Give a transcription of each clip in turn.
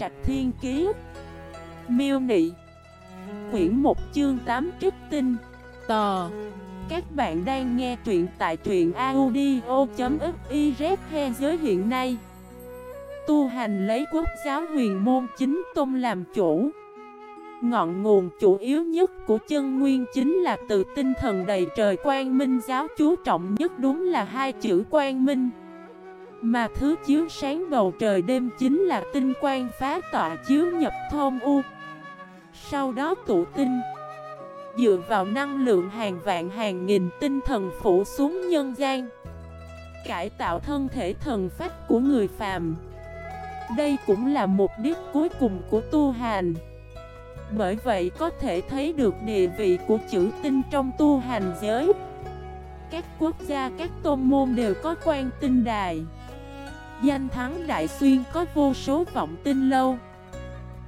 Trạch Thiên Kiế Miêu Nị. Quyển 1 chương 8 Trích Tinh. Tò. Các bạn đang nghe truyện tại truyện audio.xyz he giới hiện nay. Tu hành lấy quốc giáo huyền môn chính tôn làm chủ. Ngọn nguồn chủ yếu nhất của chân nguyên chính là từ tinh thần đầy trời quang minh giáo chú trọng nhất đúng là hai chữ quang minh. Mà thứ chiếu sáng bầu trời đêm chính là tinh quang phá tọa chiếu nhập thôn u. Sau đó tụ tinh Dựa vào năng lượng hàng vạn hàng nghìn tinh thần phủ xuống nhân gian Cải tạo thân thể thần phách của người phàm. Đây cũng là mục đích cuối cùng của tu hành. Bởi vậy có thể thấy được địa vị của chữ tinh trong tu hành giới. Các quốc gia, các tôn môn đều có quan tinh đài. Danh thắng Đại Xuyên có vô số vọng tinh lâu.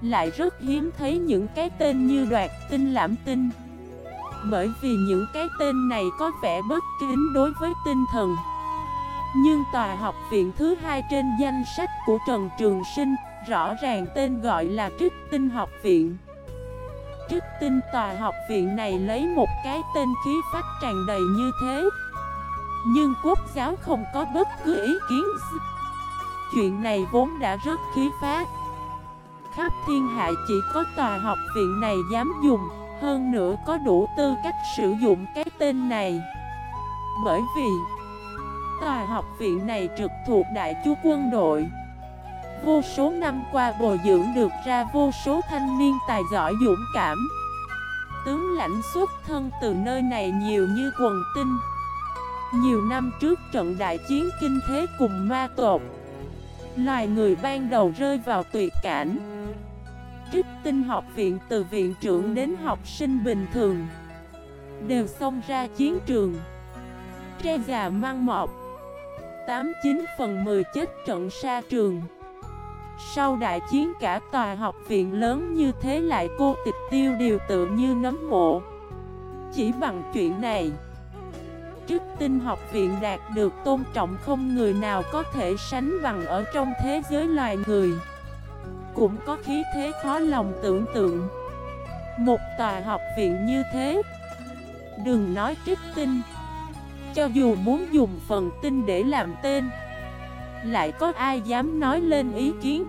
Lại rất hiếm thấy những cái tên như đoạt tinh, lãm tinh. Bởi vì những cái tên này có vẻ bất kính đối với tinh thần. Nhưng tòa học viện thứ hai trên danh sách của Trần Trường Sinh Rõ ràng tên gọi là Trích Tinh Học Viện. Trích tinh tòa học viện này lấy một cái tên khí phách tràn đầy như thế. Nhưng quốc giáo không có bất cứ ý kiến Chuyện này vốn đã rất khí phát Khắp thiên hạ chỉ có tòa học viện này dám dùng, Hơn nữa có đủ tư cách sử dụng cái tên này. Bởi vì, Tòa học viện này trực thuộc đại chú quân đội. Vô số năm qua bồi dưỡng được ra vô số thanh niên tài giỏi dũng cảm. Tướng lãnh xuất thân từ nơi này nhiều như quần tinh. Nhiều năm trước trận đại chiến kinh thế cùng ma tột Loài người ban đầu rơi vào tuyệt cảnh. Trích tinh học viện, từ viện trưởng đến học sinh bình thường, Đều xông ra chiến trường. Tre gà mang mọc 89 phần 10 chết trận xa trường. Sau đại chiến, cả tòa học viện lớn như thế lại cô tịch tiêu điều tự như nấm mộ. Chỉ bằng chuyện này Trích tinh học viện đạt được tôn trọng không người nào có thể sánh bằng ở trong thế giới loài người. Cũng có khí thế khó lòng tưởng tượng. Một tòa học viện như thế, Đừng nói trích tinh. Cho dù muốn dùng phần tinh để làm tên, lại có ai dám nói lên ý kiến?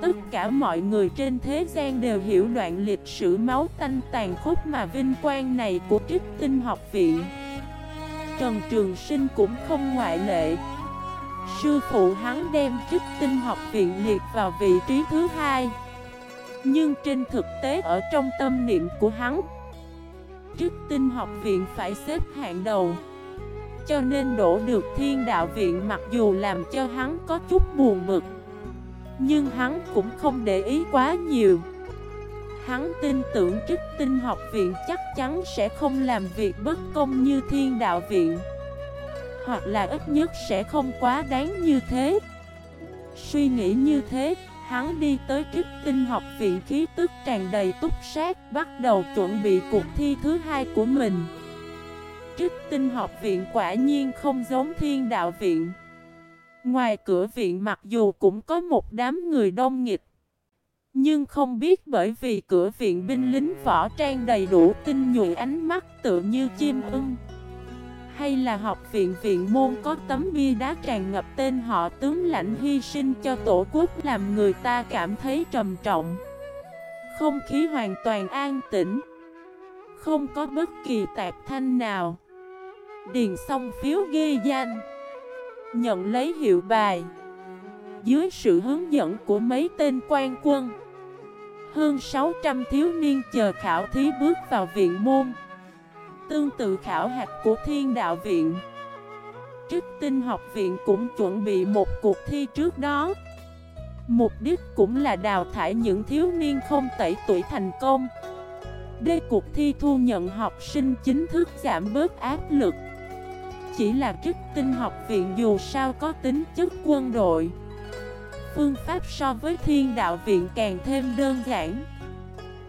Tất cả mọi người trên thế gian đều hiểu đoạn lịch sử máu tanh tàn khốc mà vinh quang này của trích tinh học viện. Trần Trường Sinh cũng không ngoại lệ. Sư phụ hắn đem trích tinh học viện liệt vào vị trí thứ hai. Nhưng trên thực tế ở trong tâm niệm của hắn Trích tinh học viện phải xếp hạng đầu. Cho nên đổ được thiên đạo viện mặc dù làm cho hắn có chút buồn bực, Nhưng hắn cũng không để ý quá nhiều. Hắn tin tưởng trích tinh học viện chắc chắn sẽ không làm việc bất công như thiên đạo viện. Hoặc là ít nhất sẽ không quá đáng như thế. Suy nghĩ như thế, hắn đi tới trích tinh học viện khí tức tràn đầy túc sát Bắt đầu chuẩn bị cuộc thi thứ hai của mình. Trích tinh học viện quả nhiên không giống thiên đạo viện. Ngoài cửa viện mặc dù cũng có một đám người đông nghịch nhưng không biết bởi vì cửa viện binh lính võ trang đầy đủ tinh nhuệ ánh mắt tự như chim ưng. Hay là học viện viện môn có tấm bia đá tràn ngập tên họ tướng lãnh hy sinh cho tổ quốc làm người ta cảm thấy trầm trọng. Không khí hoàn toàn an tĩnh. Không có bất kỳ tạp thanh nào. Điền xong phiếu ghi danh. Nhận lấy hiệu bài. Dưới sự hướng dẫn của mấy tên quan quân. Hơn 600 thiếu niên chờ khảo thí bước vào viện môn. Tương tự khảo hạch của thiên đạo viện. Trích tinh học viện cũng chuẩn bị một cuộc thi trước đó. Mục đích cũng là đào thải những thiếu niên không tẩy tuổi thành công. Đê cuộc thi thu nhận học sinh chính thức giảm bớt áp lực. Chỉ là trích tinh học viện dù sao có tính chất quân đội. Phương pháp so với thiên đạo viện càng thêm đơn giản,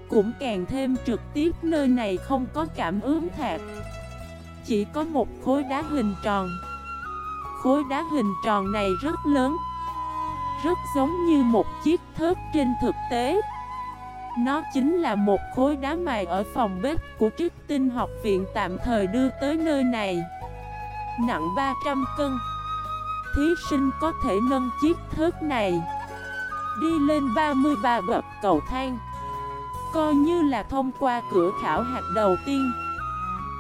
Cũng càng thêm trực tiếp, nơi này không có cảm ứng thạc. Chỉ có một khối đá hình tròn. Khối đá hình tròn này rất lớn, rất giống như một chiếc thớt trên thực tế. Nó chính là một khối đá mài ở phòng bếp của trích tinh học viện tạm thời đưa tới nơi này. Nặng 300 cân. Thí sinh có thể nâng chiếc thớt này Đi lên 33 bậc cầu thang. Coi như là thông qua cửa khảo hạt đầu tiên,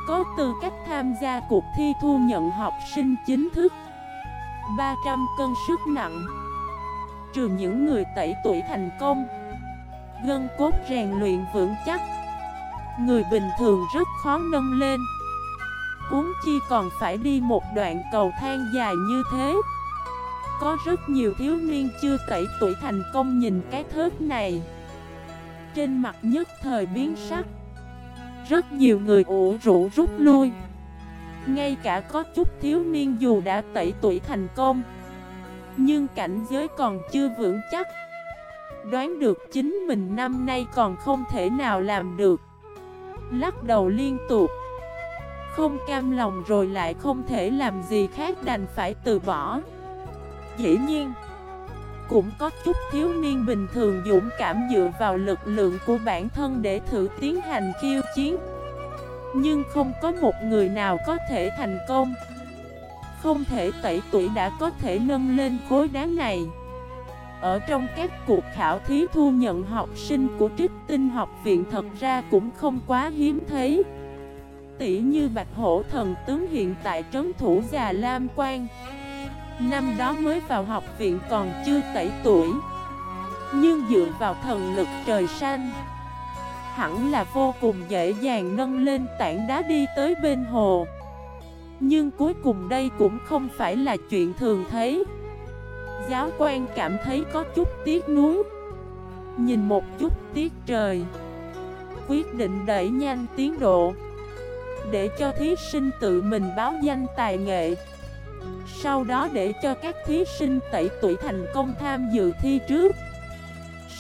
Có tư cách tham gia cuộc thi thu nhận học sinh chính thức. 300 cân sức nặng, Trừ những người tẩy tuổi thành công. Gân cốt rèn luyện vững chắc, Người bình thường rất khó nâng lên. Uống chi còn phải đi một đoạn cầu thang dài như thế. Có rất nhiều thiếu niên chưa tẩy tuổi thành công nhìn cái thớt này. Trên mặt nhất thời biến sắc. Rất nhiều người ủ rũ rút lui. Ngay cả có chút thiếu niên dù đã tẩy tuổi thành công, Nhưng cảnh giới còn chưa vững chắc. Đoán được chính mình năm nay còn không thể nào làm được. Lắc đầu liên tục. Không cam lòng rồi lại không thể làm gì khác đành phải từ bỏ. Dĩ nhiên, Cũng có chút thiếu niên bình thường dũng cảm dựa vào lực lượng của bản thân để thử tiến hành khiêu chiến. Nhưng không có một người nào có thể thành công, Không thể tẩy tuổi đã có thể nâng lên khối đá này. Ở trong các cuộc khảo thí thu nhận học sinh của trích tinh học viện thật ra cũng không quá hiếm thấy. Tỷ như Bạch Hổ thần tướng hiện tại trấn thủ già Lam Quan. Năm đó mới vào học viện còn chưa tẩy tuổi, Nhưng dựa vào thần lực trời xanh Hẳn là vô cùng dễ dàng nâng lên tảng đá đi tới bên hồ. Nhưng cuối cùng đây cũng không phải là chuyện thường thấy. Giáo quan cảm thấy có chút tiếc nuối. Nhìn một chút tiếc trời, Quyết định đẩy nhanh tiến độ. Để cho thí sinh tự mình báo danh tài nghệ Sau đó để cho các thí sinh tẩy tuổi thành công tham dự thi trước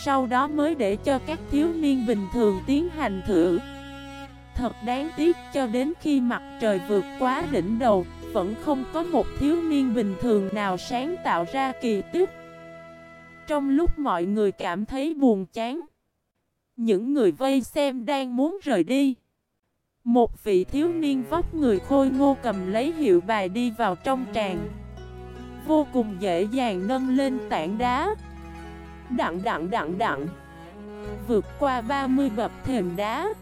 Sau đó mới để cho các thiếu niên bình thường tiến hành thử Thật đáng tiếc cho đến khi mặt trời vượt quá đỉnh đầu vẫn không có một thiếu niên bình thường nào sáng tạo ra kỳ tích. Trong lúc mọi người cảm thấy buồn chán, những người vây xem đang muốn rời đi. Một vị thiếu niên vóc người khôi ngô cầm lấy hiệu bài đi vào trong tràng. Vô cùng dễ dàng nâng lên tảng đá. Đặng đặng đặng đặng. Vượt qua 30 bậc thềm đá.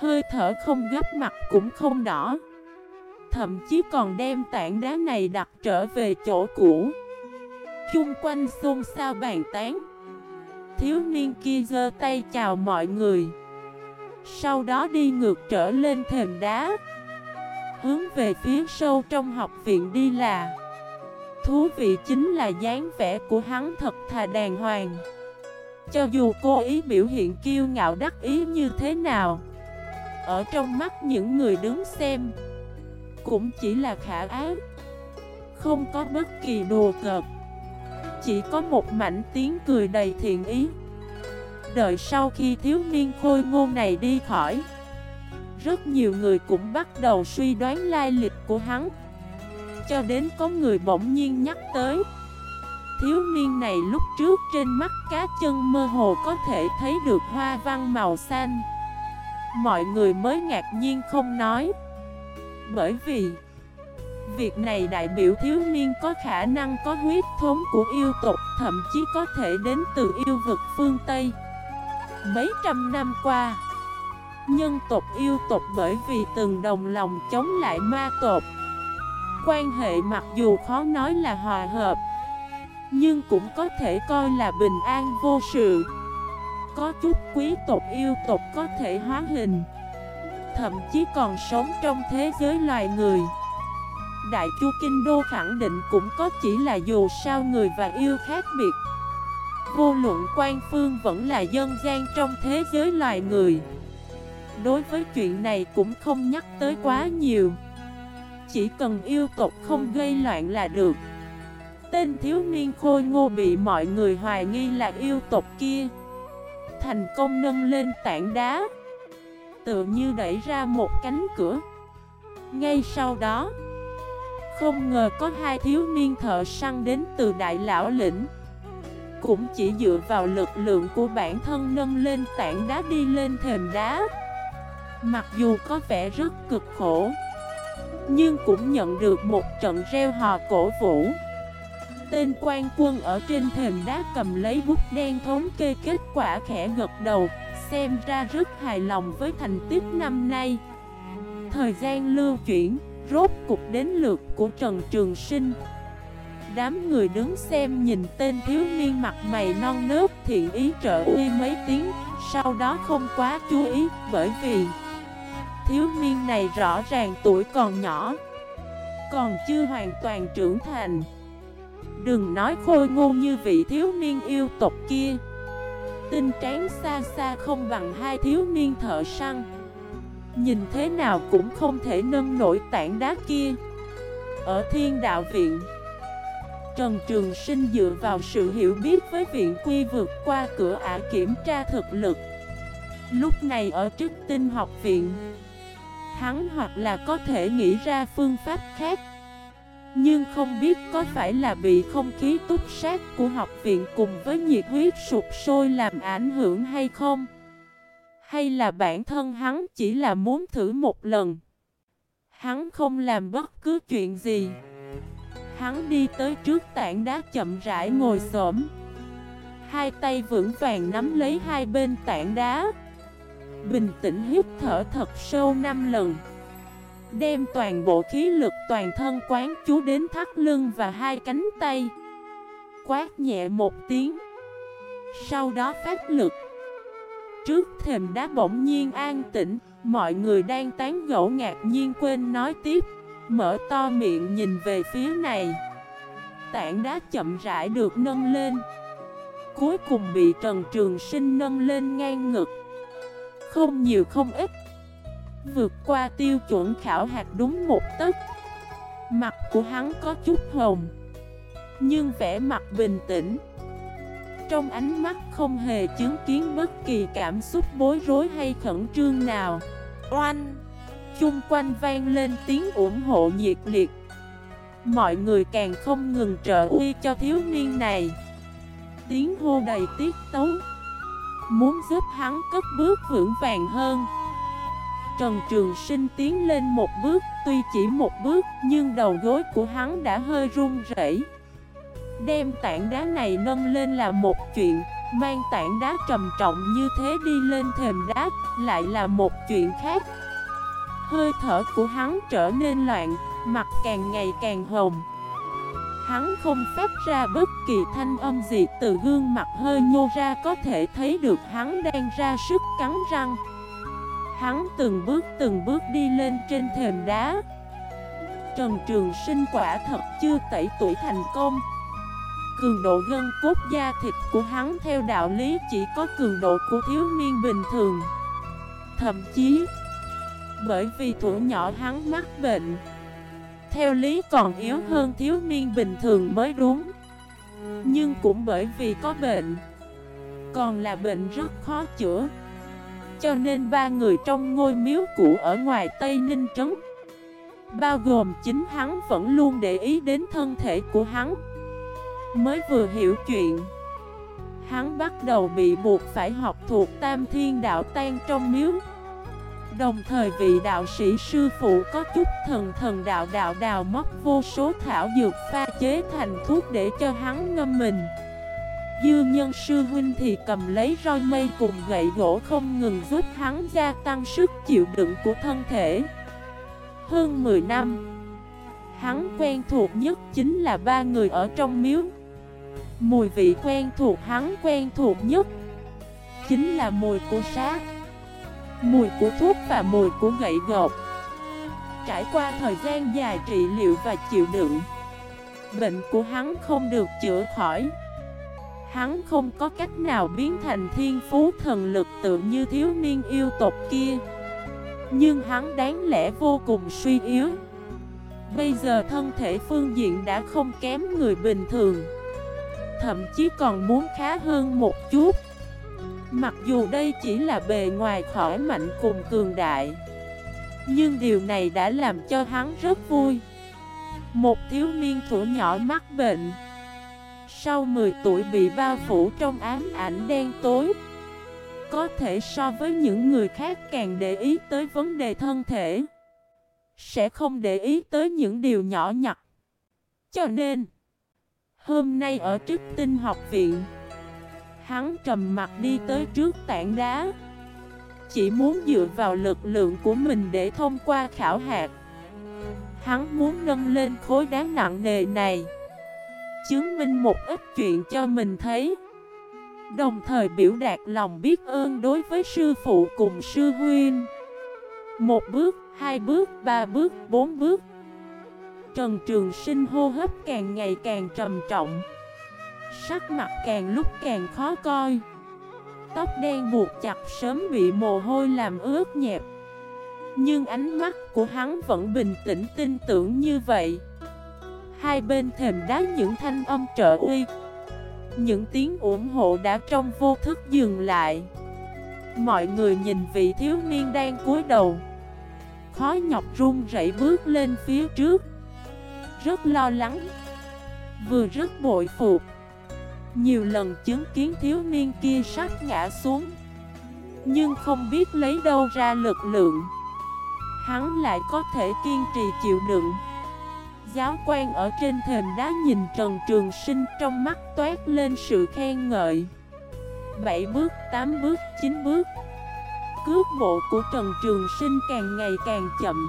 Hơi thở không gấp mặt cũng không đỏ thậm chí còn đem tảng đá này đặt trở về chỗ cũ. Chung quanh xôn xao bàn tán. Thiếu niên kia giơ tay chào mọi người. Sau đó đi ngược trở lên thềm đá. Hướng về phía sâu trong học viện đi là, Thú vị chính là dáng vẻ của hắn thật thà đàng hoàng. Cho dù cô ý biểu hiện kiêu ngạo đắc ý như thế nào, Ở trong mắt những người đứng xem, cũng chỉ là khả ác Không có bất kỳ đùa cợt, Chỉ có một mảnh tiếng cười đầy thiện ý. Đợi sau khi thiếu niên khôi ngôn này đi khỏi. Rất nhiều người cũng bắt đầu suy đoán lai lịch của hắn. Cho đến có người bỗng nhiên nhắc tới, Thiếu niên này lúc trước trên mắt cá chân mơ hồ có thể thấy được hoa văn màu xanh. Mọi người mới ngạc nhiên không nói. Bởi vì, Việc này đại biểu thiếu niên có khả năng có huyết thống của yêu tộc, Thậm chí có thể đến từ yêu vực phương Tây. Mấy trăm năm qua Nhân tộc yêu tộc bởi vì từng đồng lòng chống lại ma tộc Quan hệ mặc dù khó nói là hòa hợp, Nhưng cũng có thể coi là bình an vô sự Có chút quý tộc yêu tộc có thể hóa hình, thậm chí còn sống trong thế giới loài người. Đại Chu Kinh Đô khẳng định cũng có chỉ là dù sao người và yêu khác biệt. Vô luận quan phương vẫn là dân gian trong thế giới loài người. Đối với chuyện này cũng không nhắc tới quá nhiều. Chỉ cần yêu tộc không gây loạn là được. Tên thiếu niên khôi ngô bị mọi người hoài nghi là yêu tộc kia. Thành công nâng lên tảng đá tự như đẩy ra một cánh cửa Ngay sau đó, Không ngờ có hai thiếu niên thợ săn đến từ đại lão lĩnh cũng chỉ dựa vào lực lượng của bản thân nâng lên tảng đá đi lên thềm đá. Mặc dù có vẻ rất cực khổ Nhưng cũng nhận được một trận reo hò cổ vũ. Tên quan quân ở trên thềm đá cầm lấy bút đen thống kê kết quả khẽ gật đầu Xem ra rất hài lòng với thành tích năm nay. Thời gian lưu chuyển, rốt cục đến lượt của Trần Trường Sinh. Đám người đứng xem nhìn tên thiếu niên mặt mày non nớt thiện ý trợ uy mấy tiếng, Sau đó không quá chú ý, bởi vì Thiếu niên này rõ ràng tuổi còn nhỏ, Còn chưa hoàn toàn trưởng thành. Đừng nói khôi ngô như vị thiếu niên yêu tộc kia. Tinh tráng xa xa không bằng hai thiếu niên thợ săn. Nhìn thế nào cũng không thể nâng nổi tảng đá kia. Ở thiên đạo viện Trần Trường Sinh dựa vào sự hiểu biết với viện quy vượt qua cửa ả kiểm tra thực lực. Lúc này ở trước tinh học viện, Hắn hoặc là có thể nghĩ ra phương pháp khác, Nhưng không biết có phải là bị không khí túc sát của học viện cùng với nhiệt huyết sụp sôi làm ảnh hưởng hay không? Hay là bản thân hắn chỉ là muốn thử một lần? Hắn không làm bất cứ chuyện gì. Hắn đi tới trước tảng đá chậm rãi ngồi xổm. Hai tay vững vàng nắm lấy hai bên tảng đá. Bình tĩnh hít thở thật sâu 5 lần. Đem toàn bộ khí lực toàn thân quán chú đến thắt lưng và hai cánh tay. Quát nhẹ một tiếng. Sau đó phát lực. Trước thềm đá bỗng nhiên an tĩnh, Mọi người đang tán gẫu ngạc nhiên quên nói tiếp. Mở to miệng nhìn về phía này. Tảng đá chậm rãi được nâng lên. Cuối cùng bị Trần Trường Sinh nâng lên ngang ngực. Không nhiều không ít. Vượt qua tiêu chuẩn khảo hạt đúng một tấc. Mặt của hắn có chút hồng, Nhưng vẻ mặt bình tĩnh. Trong ánh mắt không hề chứng kiến bất kỳ cảm xúc bối rối hay khẩn trương nào. Oanh! Chung quanh vang lên tiếng ủng hộ nhiệt liệt. Mọi người càng không ngừng trợ uy cho thiếu niên này. Tiếng hô đầy tiết tấu. Muốn giúp hắn cất bước vững vàng hơn. Trần Trường Sinh tiến lên một bước, Tuy chỉ một bước, Nhưng đầu gối của hắn đã hơi run rẩy. Đem tảng đá này nâng lên là một chuyện, Mang tảng đá trầm trọng như thế đi lên thềm đá, Lại là một chuyện khác. Hơi thở của hắn trở nên loạn, mặt càng ngày càng hồng. Hắn không phát ra bất kỳ thanh âm gì từ gương mặt hơi nhô ra có thể thấy được hắn đang ra sức cắn răng. Hắn từng bước từng bước đi lên trên thềm đá. Trần Trường Sinh quả thật chưa tẩy tuổi thành công. Cường độ gân cốt da thịt của hắn theo đạo lý chỉ có cường độ của thiếu niên bình thường. Thậm chí bởi vì tuổi nhỏ hắn mắc bệnh. Theo lý còn yếu hơn thiếu niên bình thường mới đúng. Nhưng cũng bởi vì có bệnh. Còn là bệnh rất khó chữa. Cho nên ba người trong ngôi miếu cũ ở ngoài Tây Ninh Trấn, Bao gồm chính hắn vẫn luôn để ý đến thân thể của hắn. Mới vừa hiểu chuyện, Hắn bắt đầu bị buộc phải học thuộc tam thiên đạo tan trong miếu. Đồng thời vị đạo sĩ sư phụ có chút thần thần đạo đạo đào móc vô số thảo dược pha chế thành thuốc để cho hắn ngâm mình. Dư nhân sư huynh thì cầm lấy roi mây cùng gậy gỗ không ngừng giúp hắn gia tăng sức chịu đựng của thân thể. Hơn 10 năm, Hắn quen thuộc nhất chính là ba người ở trong miếu. Mùi vị quen thuộc hắn quen thuộc nhất Chính là mùi của sát Mùi của thuốc và mùi của gậy gột Trải qua thời gian dài trị liệu và chịu đựng, Bệnh của hắn không được chữa khỏi. Hắn không có cách nào biến thành thiên phú thần lực tự như thiếu niên yêu tộc kia. Nhưng hắn đáng lẽ vô cùng suy yếu. Bây giờ thân thể phương diện đã không kém người bình thường. Thậm chí còn muốn khá hơn một chút. Mặc dù đây chỉ là bề ngoài khỏi mạnh cùng cường đại, Nhưng điều này đã làm cho hắn rất vui. Một thiếu niên thủ nhỏ mắc bệnh, sau 10 tuổi bị bao phủ trong ám ảnh đen tối. Có thể so với những người khác càng để ý tới vấn đề thân thể, Sẽ không để ý tới những điều nhỏ nhặt. Cho nên, Hôm nay ở trước tinh học viện Hắn trầm mặt đi tới trước tảng đá. Chỉ muốn dựa vào lực lượng của mình để thông qua khảo hạt. Hắn muốn nâng lên khối đá nặng nề này. Chứng minh một ít chuyện cho mình thấy. Đồng thời biểu đạt lòng biết ơn đối với sư phụ cùng sư huynh. Một bước, hai bước, ba bước, bốn bước. Trần Trường Sinh hô hấp càng ngày càng trầm trọng. Sắc mặt càng lúc càng khó coi. Tóc đen buộc chặt sớm bị mồ hôi làm ướt nhẹp. Nhưng ánh mắt của hắn vẫn bình tĩnh tin tưởng như vậy. Hai bên thềm đá những thanh âm trợ uy. Những tiếng ủng hộ đã trong vô thức dừng lại. Mọi người nhìn vị thiếu niên đang cúi đầu. Khó nhọc run rẩy bước lên phía trước. Rất lo lắng. Vừa rất bội phục. Nhiều lần chứng kiến thiếu niên kia sắp ngã xuống. Nhưng không biết lấy đâu ra lực lượng. Hắn lại có thể kiên trì chịu đựng. Giáo quan ở trên thềm đá nhìn Trần Trường Sinh trong mắt toát lên sự khen ngợi. 7 bước, 8 bước, 9 bước. Cước bộ của Trần Trường Sinh càng ngày càng chậm.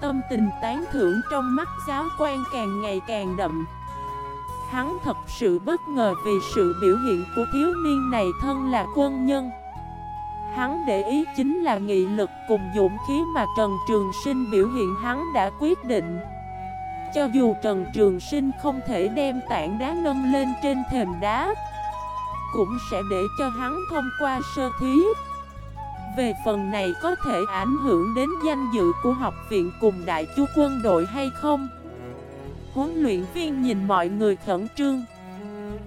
Tâm tình tán thưởng trong mắt giáo quan càng ngày càng đậm. Hắn thật sự bất ngờ vì sự biểu hiện của thiếu niên này thân là quân nhân. Hắn để ý chính là nghị lực cùng dũng khí mà Trần Trường Sinh biểu hiện hắn đã quyết định. Cho dù Trần Trường Sinh không thể đem tảng đá nâng lên trên thềm đá, Cũng sẽ để cho hắn thông qua sơ thí. Về phần này có thể ảnh hưởng đến danh dự của học viện cùng đại chu quân đội hay không? Huấn luyện viên nhìn mọi người khẩn trương.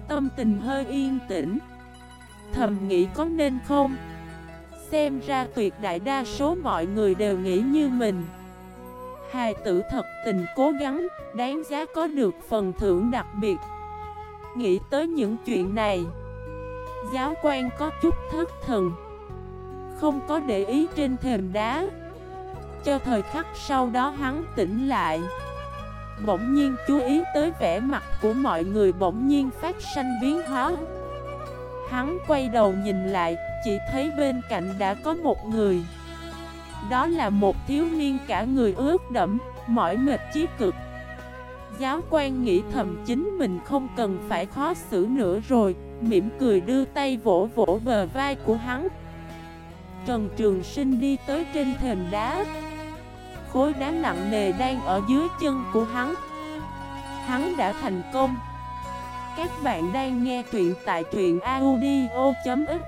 Tâm tình hơi yên tĩnh. Thầm nghĩ có nên không? Xem ra tuyệt đại đa số mọi người đều nghĩ như mình. Hài tử thật tình cố gắng, đáng giá có được phần thưởng đặc biệt. Nghĩ tới những chuyện này Giáo quan có chút thất thần. Không có để ý trên thềm đá. Cho thời khắc sau đó hắn tỉnh lại. Bỗng nhiên chú ý tới vẻ mặt của mọi người bỗng nhiên phát sanh biến hóa. Hắn quay đầu nhìn lại, chỉ thấy bên cạnh đã có một người. Đó là một thiếu niên cả người ướt đẫm, mỏi mệt chí cực. Giáo quan nghĩ thầm chính mình không cần phải khó xử nữa rồi Mỉm cười đưa tay vỗ vỗ bờ vai của hắn. Trần Trường Sinh đi tới trên thềm đá. Khối đá nặng nề đang ở dưới chân của hắn. Hắn đã thành công. Các bạn đang nghe truyện tại truyện audio.fif